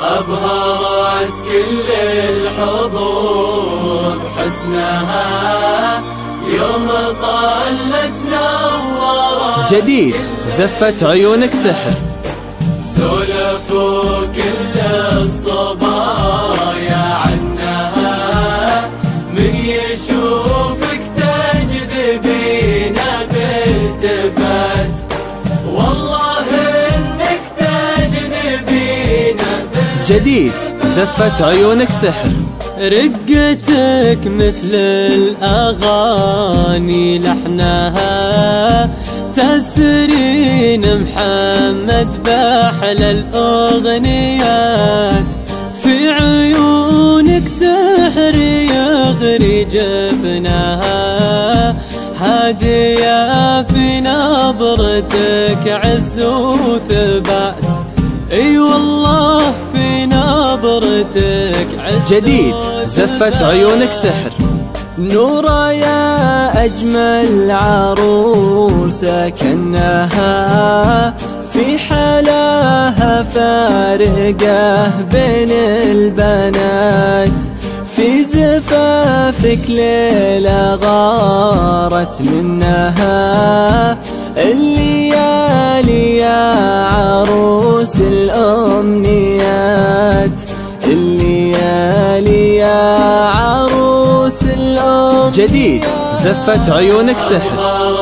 أبهرت كل الحضور حسنها. يوم طلت نورت جديد زفت عيونك سحر. سولفوا كل الصبايا عنها. من جديد زفت عيونك سحر. رقتك مثل الأغاني لحنها تسرين محمد بأحلى الأغنيات. في عيونك سحر يغري جبناها. هادية في نظرتك عز وثبات. أي والله نظرتك عز جديد. زفت عيونك سحر. نورا يا أجمل عروسة كأنها في حلاها فارقة بين البنات. في زفافك ليلة غارت منها الليالي يا عروس الليالي يا عروس الأمنيات جديد. زفت عيونك سحر.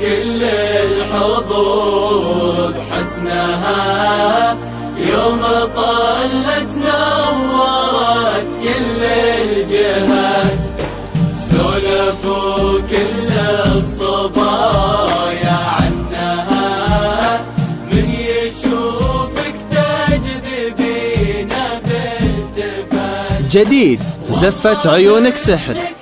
كل الحضور بحسنها. يوم طلت نورت كل الجهات. سولفوا كل الصبايا عنها. من يشوفك جديد زفت عيونك سحر.